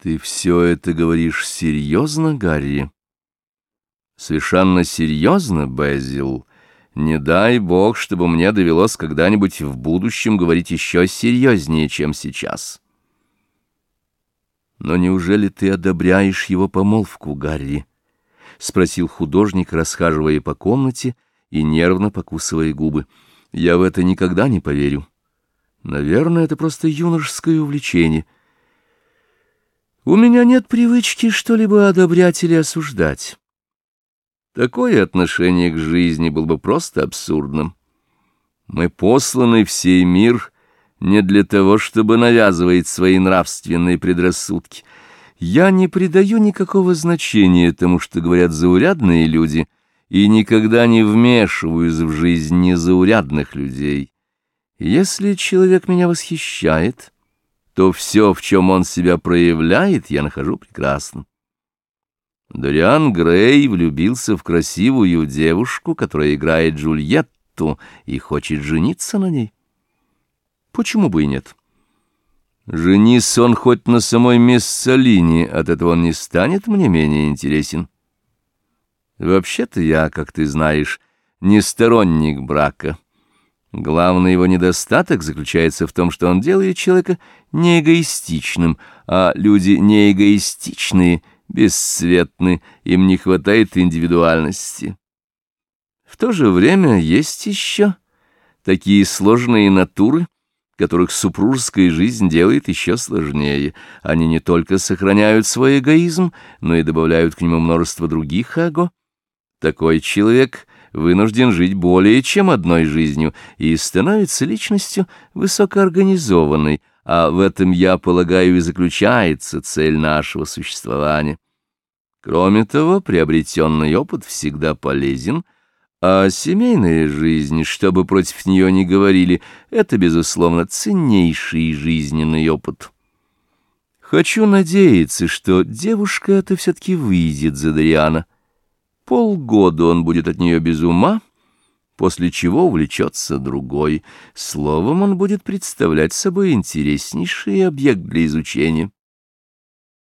Ты все это говоришь серьезно, Гарри? Совершенно серьезно, Безил? Не дай бог, чтобы мне довелось когда-нибудь в будущем говорить еще серьезнее, чем сейчас. Но неужели ты одобряешь его помолвку, Гарри? — спросил художник, расхаживая по комнате и нервно покусывая губы. — Я в это никогда не поверю. Наверное, это просто юношеское увлечение — у меня нет привычки что-либо одобрять или осуждать. Такое отношение к жизни было бы просто абсурдным. Мы посланы в сей мир не для того, чтобы навязывать свои нравственные предрассудки. Я не придаю никакого значения тому, что говорят заурядные люди, и никогда не вмешиваюсь в жизнь незаурядных людей. Если человек меня восхищает то все, в чем он себя проявляет, я нахожу прекрасным. Дориан Грей влюбился в красивую девушку, которая играет Джульетту и хочет жениться на ней. Почему бы и нет? Женись он хоть на самой Миссалине, от этого он не станет мне менее интересен. Вообще-то я, как ты знаешь, не сторонник брака. Главный его недостаток заключается в том, что он делает человека неэгоистичным, а люди неэгоистичные, бесцветны, им не хватает индивидуальности. В то же время есть еще такие сложные натуры, которых супружеская жизнь делает еще сложнее. Они не только сохраняют свой эгоизм, но и добавляют к нему множество других эго. Такой человек вынужден жить более чем одной жизнью и становится личностью высокоорганизованной, а в этом, я полагаю, и заключается цель нашего существования. Кроме того, приобретенный опыт всегда полезен, а семейная жизнь, что бы против нее ни говорили, это, безусловно, ценнейший жизненный опыт. Хочу надеяться, что девушка это все-таки выйдет за Дариана. Полгода он будет от нее без ума, после чего увлечется другой. Словом, он будет представлять собой интереснейший объект для изучения.